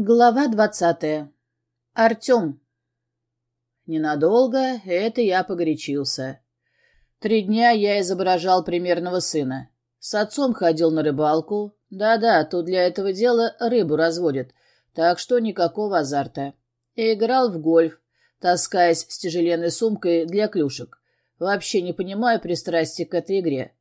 Глава двадцатая. Артем. Ненадолго это я погорячился. Три дня я изображал примерного сына. С отцом ходил на рыбалку. Да-да, тут для этого дела рыбу разводят, так что никакого азарта. И играл в гольф, таскаясь с тяжеленной сумкой для клюшек. Вообще не понимаю пристрастия к этой игре.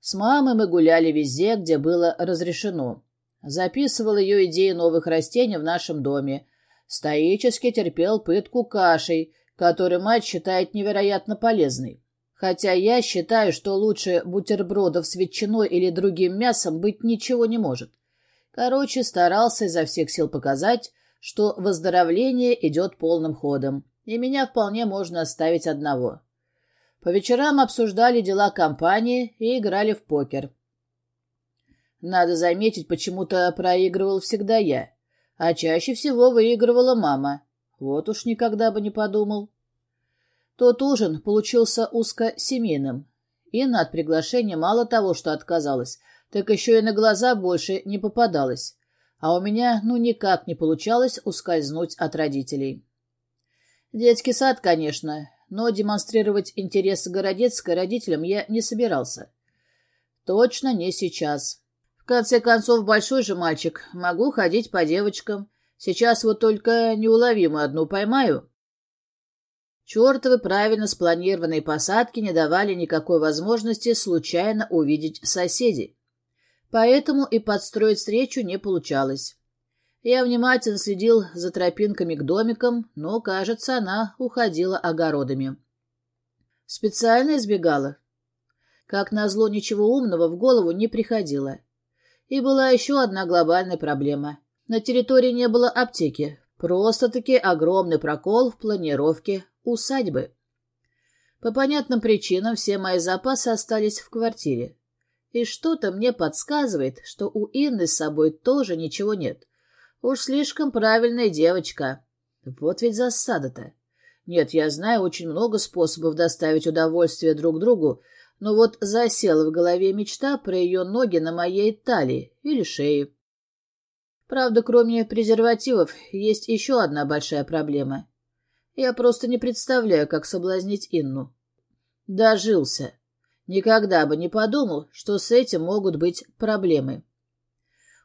С мамой мы гуляли везде, где было разрешено. Записывал ее идеи новых растений в нашем доме. Стоически терпел пытку кашей, которую мать считает невероятно полезной. Хотя я считаю, что лучше бутербродов с ветчиной или другим мясом быть ничего не может. Короче, старался изо всех сил показать, что выздоровление идет полным ходом, и меня вполне можно оставить одного. По вечерам обсуждали дела компании и играли в покер. Надо заметить, почему-то проигрывал всегда я, а чаще всего выигрывала мама. Вот уж никогда бы не подумал. Тот ужин получился узкосемейным. Инна от приглашения мало того, что отказалась, так еще и на глаза больше не попадалась. А у меня ну никак не получалось ускользнуть от родителей. Детский сад, конечно, но демонстрировать интерес Городецкой родителям я не собирался. Точно не сейчас конце концов, большой же мальчик. Могу ходить по девочкам. Сейчас вот только неуловимую одну поймаю. Чертовы правильно спланированные посадки не давали никакой возможности случайно увидеть соседей. Поэтому и подстроить встречу не получалось. Я внимательно следил за тропинками к домикам, но, кажется, она уходила огородами. Специально избегала. Как назло, ничего умного в голову не приходило. И была еще одна глобальная проблема. На территории не было аптеки. Просто-таки огромный прокол в планировке усадьбы. По понятным причинам все мои запасы остались в квартире. И что-то мне подсказывает, что у Инны с собой тоже ничего нет. Уж слишком правильная девочка. Вот ведь засада-то. Нет, я знаю очень много способов доставить удовольствие друг другу, но вот засела в голове мечта про ее ноги на моей талии или шее. Правда, кроме презервативов, есть еще одна большая проблема. Я просто не представляю, как соблазнить Инну. Дожился. Никогда бы не подумал, что с этим могут быть проблемы.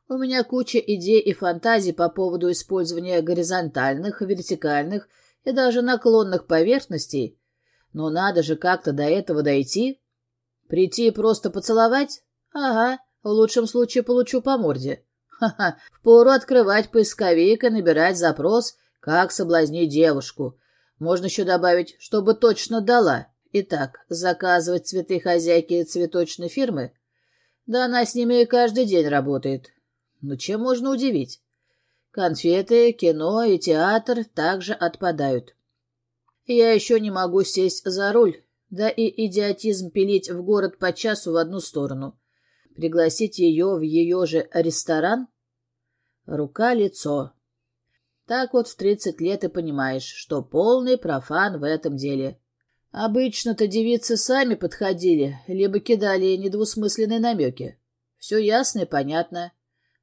У меня куча идей и фантазий по поводу использования горизонтальных, вертикальных и даже наклонных поверхностей, но надо же как-то до этого дойти. Прийти и просто поцеловать? Ага, в лучшем случае получу по морде. Ха-ха, впору открывать поисковик и набирать запрос «Как соблазнить девушку». Можно еще добавить «Чтобы точно дала». Итак, заказывать цветы хозяйки цветочной фирмы? Да она с ними каждый день работает. Ну, чем можно удивить? Конфеты, кино и театр также отпадают. Я еще не могу сесть за руль, да и идиотизм пилить в город по часу в одну сторону. Пригласить ее в ее же ресторан? Рука-лицо. Так вот в тридцать лет и понимаешь, что полный профан в этом деле. Обычно-то девицы сами подходили, либо кидали недвусмысленные намеки. Все ясно и понятно.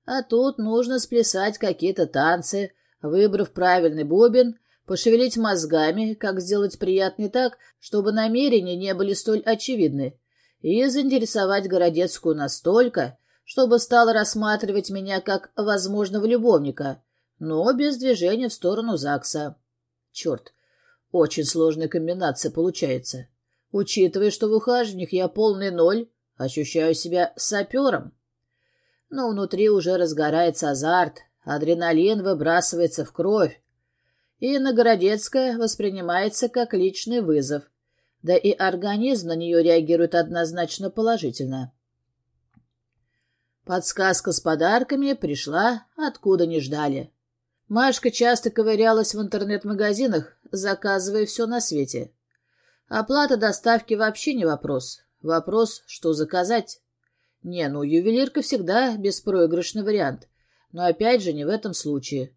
А тут нужно сплясать какие-то танцы, выбрав правильный бубен пошевелить мозгами, как сделать приятный так, чтобы намерения не были столь очевидны, и заинтересовать Городецкую настолько, чтобы стала рассматривать меня как возможного любовника, но без движения в сторону ЗАГСа. Черт, очень сложная комбинация получается. Учитывая, что в ухаживаниях я полный ноль, ощущаю себя сапером. Но внутри уже разгорается азарт, адреналин выбрасывается в кровь, и Городецкая воспринимается как личный вызов, да и организм на нее реагирует однозначно положительно. Подсказка с подарками пришла, откуда не ждали. Машка часто ковырялась в интернет-магазинах, заказывая все на свете. Оплата доставки вообще не вопрос. Вопрос, что заказать. Не, ну, ювелирка всегда беспроигрышный вариант. Но опять же не в этом случае.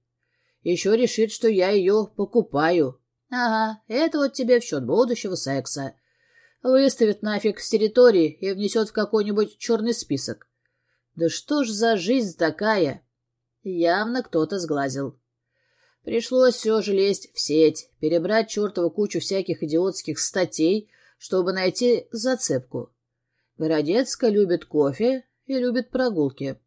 Еще решит, что я ее покупаю. Ага, это вот тебе в счет будущего секса. Выставит нафиг с территории и внесет в какой-нибудь черный список. Да что ж за жизнь такая? Явно кто-то сглазил. Пришлось все же лезть в сеть, перебрать чертову кучу всяких идиотских статей, чтобы найти зацепку. Городецка любит кофе и любит прогулки.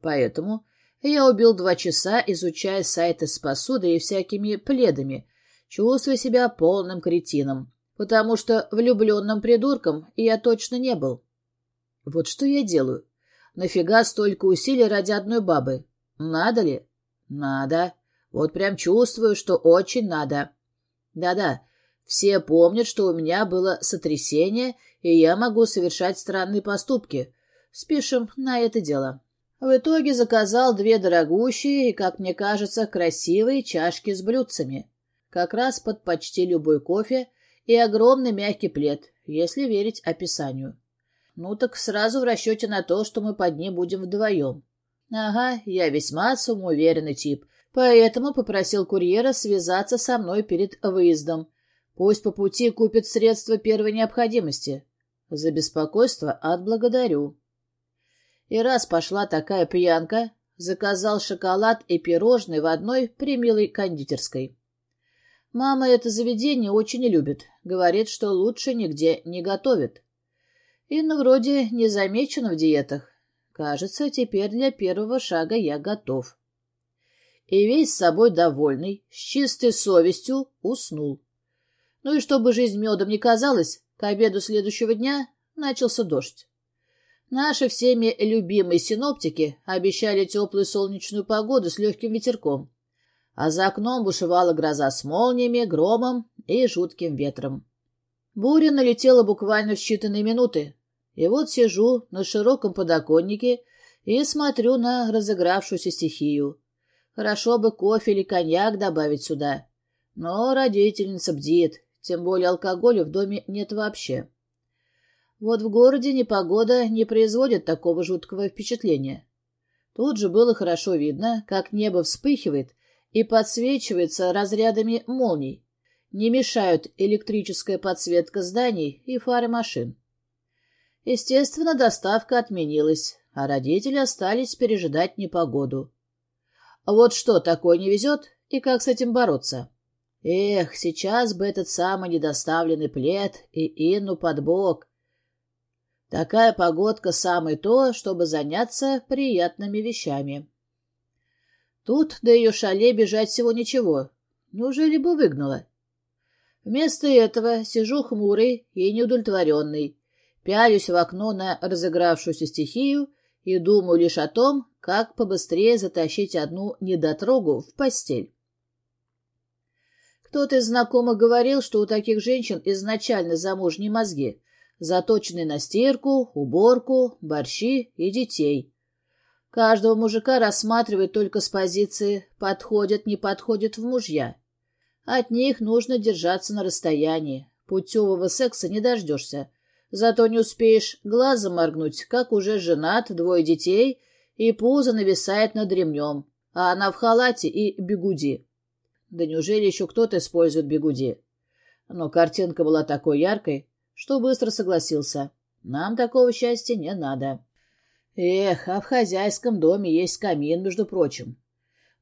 Поэтому я убил два часа, изучая сайты с посудой и всякими пледами, чувствуя себя полным кретином, потому что влюбленным придурком я точно не был. Вот что я делаю? Нафига столько усилий ради одной бабы? Надо ли? Надо. Вот прям чувствую, что очень надо. Да-да, все помнят, что у меня было сотрясение, и я могу совершать странные поступки. Спишем на это дело. В итоге заказал две дорогущие и, как мне кажется, красивые чашки с блюдцами. Как раз под почти любой кофе и огромный мягкий плед, если верить описанию. Ну так сразу в расчете на то, что мы под ним будем вдвоем. Ага, я весьма самоуверенный тип, поэтому попросил курьера связаться со мной перед выездом, Пусть по пути купит средства первой необходимости. За беспокойство отблагодарю. И раз пошла такая пьянка, заказал шоколад и пирожные в одной примилой кондитерской. Мама это заведение очень любит, говорит, что лучше нигде не готовит. Инна вроде не замечена в диетах. Кажется, теперь для первого шага я готов. И весь собой довольный, с чистой совестью, уснул. Ну и чтобы жизнь медом не казалась, к обеду следующего дня начался дождь. Наши всеми любимые синоптики обещали теплую солнечную погоду с легким ветерком, а за окном бушевала гроза с молниями, громом и жутким ветром. Буря налетела буквально в считанные минуты, и вот сижу на широком подоконнике и смотрю на разыгравшуюся стихию. Хорошо бы кофе или коньяк добавить сюда. Но родительница бдит, тем более алкоголя в доме нет вообще. Вот в городе непогода не производит такого жуткого впечатления. Тут же было хорошо видно, как небо вспыхивает и подсвечивается разрядами молний. Не мешают электрическая подсветка зданий и фары машин. Естественно, доставка отменилась, а родители остались пережидать непогоду. Вот что такое не везет и как с этим бороться? Эх, сейчас бы этот самый недоставленный плед и Инну под бок. Такая погодка самое то, чтобы заняться приятными вещами. Тут до ее шале бежать всего ничего. Неужели бы выгнала? Вместо этого сижу хмурый и неудовлетворенный, пялюсь в окно на разыгравшуюся стихию и думаю лишь о том, как побыстрее затащить одну недотрогу в постель. Кто-то из знакомых говорил, что у таких женщин изначально замужние мозги, заточенные на стирку, уборку, борщи и детей. Каждого мужика рассматривают только с позиции «подходят, не подходят в мужья». От них нужно держаться на расстоянии. Путевого секса не дождешься. Зато не успеешь глазом моргнуть, как уже женат, двое детей, и пузо нависает над ремнем, а она в халате и бегуди. Да неужели еще кто-то использует бегуди? Но картинка была такой яркой, что быстро согласился. Нам такого счастья не надо. Эх, а в хозяйском доме есть камин, между прочим.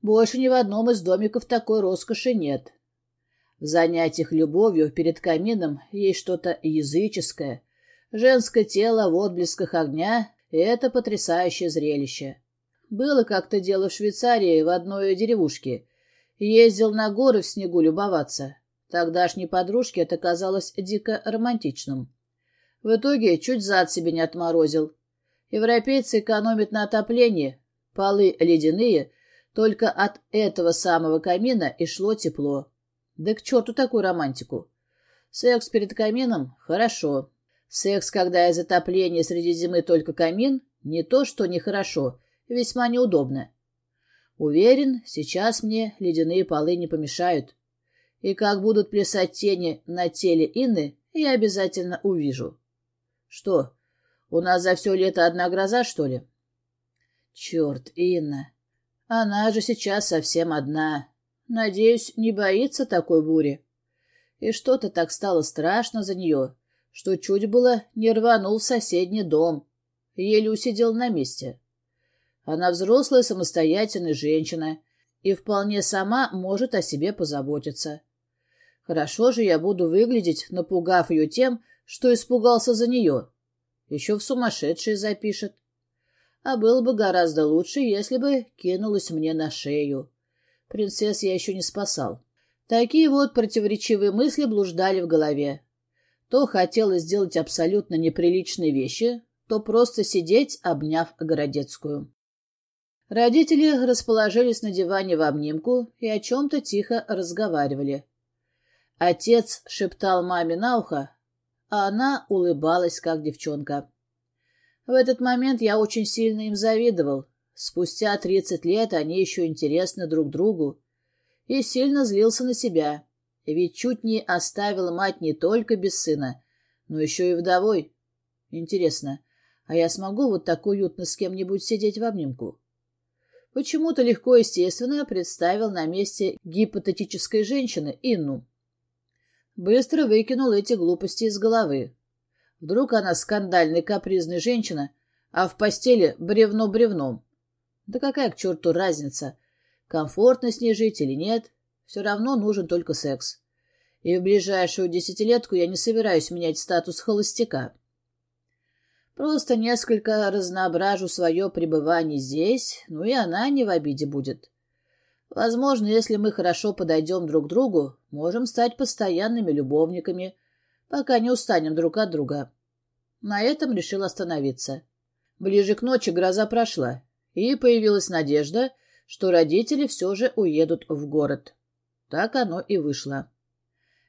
Больше ни в одном из домиков такой роскоши нет. В занятиях любовью перед камином есть что-то языческое. Женское тело в отблесках огня — это потрясающее зрелище. Было как-то дело в Швейцарии в одной деревушке — Ездил на горы в снегу любоваться. Тогдашней подружке это казалось дико романтичным. В итоге чуть зад себе не отморозил. Европейцы экономят на отоплении, полы ледяные, только от этого самого камина и шло тепло. Да к черту такую романтику. Секс перед камином — хорошо. Секс, когда из отопления среди зимы только камин, не то что нехорошо, весьма неудобно. Уверен, сейчас мне ледяные полы не помешают. И как будут плясать тени на теле Инны, я обязательно увижу. Что, у нас за все лето одна гроза, что ли? Черт, Инна. Она же сейчас совсем одна. Надеюсь, не боится такой бури. И что-то так стало страшно за нее, что чуть было не рванул в соседний дом. Еле усидел на месте. Она взрослая самостоятельная женщина и вполне сама может о себе позаботиться. Хорошо же я буду выглядеть, напугав ее тем, что испугался за нее. Еще в сумасшедшие запишет. А было бы гораздо лучше, если бы кинулась мне на шею. Принцесс я еще не спасал. Такие вот противоречивые мысли блуждали в голове. То хотелось сделать абсолютно неприличные вещи, то просто сидеть, обняв Городецкую. Родители расположились на диване в обнимку и о чем-то тихо разговаривали. Отец шептал маме на ухо, а она улыбалась, как девчонка. В этот момент я очень сильно им завидовал. Спустя тридцать лет они еще интересны друг другу. И сильно злился на себя, ведь чуть не оставил мать не только без сына, но еще и вдовой. Интересно, а я смогу вот так уютно с кем-нибудь сидеть в обнимку? Почему-то легко естественно представил на месте гипотетической женщины Инну. Быстро выкинул эти глупости из головы. Вдруг она скандальная капризная женщина, а в постели бревно бревном. Да какая к черту разница, комфортно с ней жить или нет, все равно нужен только секс. И в ближайшую десятилетку я не собираюсь менять статус холостяка. Просто несколько разноображу свое пребывание здесь, ну и она не в обиде будет. Возможно, если мы хорошо подойдем друг к другу, можем стать постоянными любовниками, пока не устанем друг от друга. На этом решил остановиться. Ближе к ночи гроза прошла, и появилась надежда, что родители все же уедут в город. Так оно и вышло.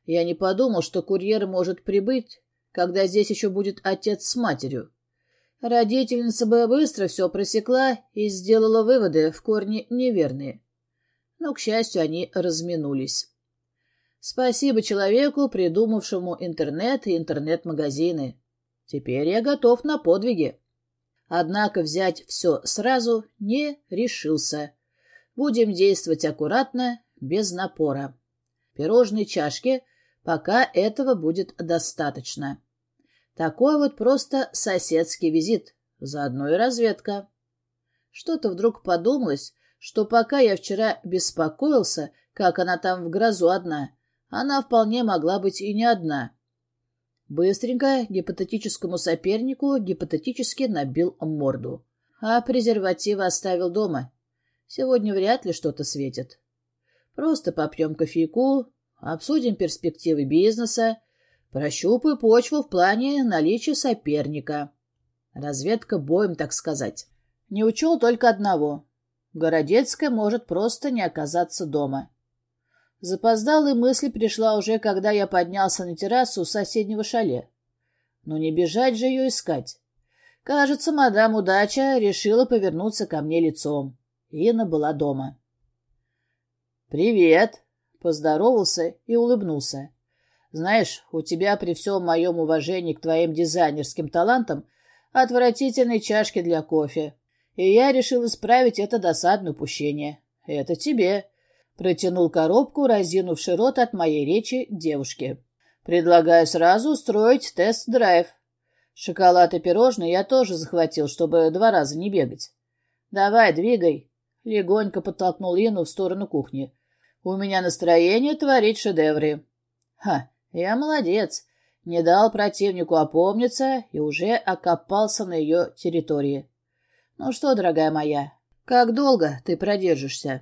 Я не подумал, что курьер может прибыть, когда здесь еще будет отец с матерью. Родительница бы быстро все просекла и сделала выводы в корне неверные. Но, к счастью, они разминулись. Спасибо человеку, придумавшему интернет и интернет-магазины. Теперь я готов на подвиги. Однако взять все сразу не решился. Будем действовать аккуратно, без напора. Пирожные чашки, пока этого будет достаточно. Такой вот просто соседский визит, заодно и разведка. Что-то вдруг подумалось, что пока я вчера беспокоился, как она там в грозу одна, она вполне могла быть и не одна. Быстренько гипотетическому сопернику гипотетически набил морду. А презервативы оставил дома. Сегодня вряд ли что-то светит. Просто попьем кофейку, обсудим перспективы бизнеса, Прощупаю почву в плане наличия соперника. Разведка боем, так сказать. Не учел только одного. Городецкая может просто не оказаться дома. Запоздалая мысль пришла уже, когда я поднялся на террасу соседнего шале. Но не бежать же ее искать. Кажется, мадам Удача решила повернуться ко мне лицом. Инна была дома. «Привет!» — поздоровался и улыбнулся. Знаешь, у тебя при всем моем уважении к твоим дизайнерским талантам отвратительные чашки для кофе. И я решил исправить это досадное упущение. Это тебе. Протянул коробку, разинувший рот от моей речи девушке. Предлагаю сразу устроить тест-драйв. Шоколад и пирожные я тоже захватил, чтобы два раза не бегать. Давай, двигай. Легонько подтолкнул Ину в сторону кухни. У меня настроение творить шедевры. Ха, я молодец. Не дал противнику опомниться и уже окопался на ее территории. Ну что, дорогая моя, как долго ты продержишься?